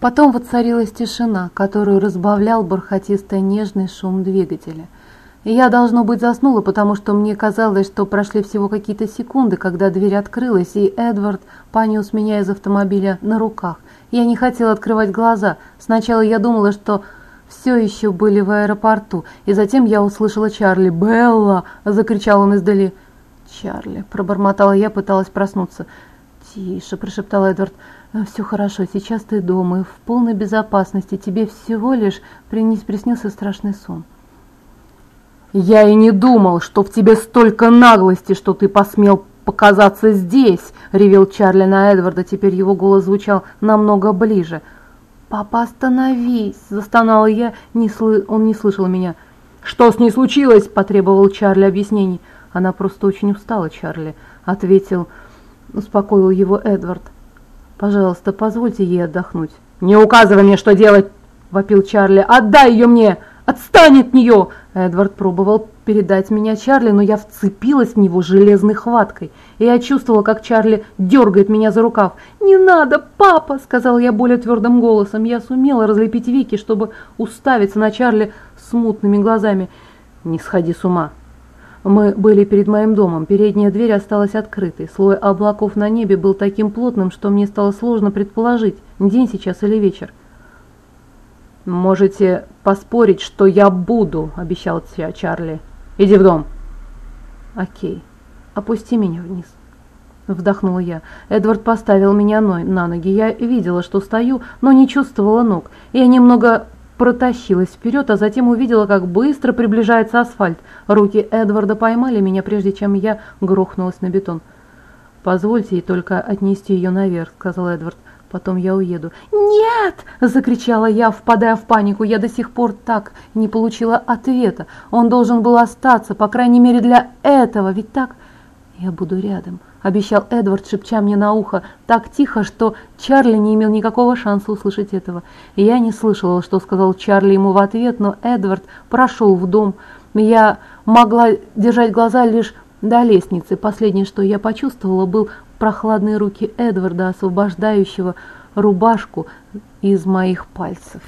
Потом воцарилась тишина, которую разбавлял бархатистый нежный шум двигателя. И я, должно быть, заснула, потому что мне казалось, что прошли всего какие-то секунды, когда дверь открылась, и Эдвард понес меня из автомобиля на руках. Я не хотела открывать глаза. Сначала я думала, что все еще были в аэропорту, и затем я услышала Чарли. «Белла!» – закричал он издали. «Чарли!» – пробормотала я, пыталась проснуться. «Тише!» – прошептал Эдвард. «Все хорошо, сейчас ты дома и в полной безопасности. Тебе всего лишь принес, приснился страшный сон». «Я и не думал, что в тебе столько наглости, что ты посмел показаться здесь!» – ревел Чарли на Эдварда. Теперь его голос звучал намного ближе. «Папа, остановись!» – застонала я. Не сл... Он не слышал меня. «Что с ней случилось?» – потребовал Чарли объяснений. «Она просто очень устала, Чарли», – ответил, успокоил его Эдвард. «Пожалуйста, позвольте ей отдохнуть». «Не указывай мне, что делать!» – вопил Чарли. «Отдай ее мне! Отстань от нее!» Эдвард пробовал передать меня Чарли, но я вцепилась в него железной хваткой. И я чувствовала, как Чарли дергает меня за рукав. «Не надо, папа!» – сказала я более твердым голосом. Я сумела разлепить веки, чтобы уставиться на Чарли с мутными глазами. «Не сходи с ума!» Мы были перед моим домом. Передняя дверь осталась открытой. Слой облаков на небе был таким плотным, что мне стало сложно предположить, день сейчас или вечер. «Можете поспорить, что я буду», — обещал Чарли. «Иди в дом». «Окей. Опусти меня вниз». Вдохнула я. Эдвард поставил меня на ноги. Я видела, что стою, но не чувствовала ног. Я немного протащилась вперед, а затем увидела, как быстро приближается асфальт. Руки Эдварда поймали меня, прежде чем я грохнулась на бетон. «Позвольте ей только отнести ее наверх», — сказал Эдвард. «Потом я уеду». «Нет!» — закричала я, впадая в панику. Я до сих пор так не получила ответа. Он должен был остаться, по крайней мере, для этого. Ведь так я буду рядом. — обещал Эдвард, шепча мне на ухо, так тихо, что Чарли не имел никакого шанса услышать этого. И я не слышала, что сказал Чарли ему в ответ, но Эдвард прошел в дом. Я могла держать глаза лишь до лестницы. Последнее, что я почувствовала, был прохладные руки Эдварда, освобождающего рубашку из моих пальцев.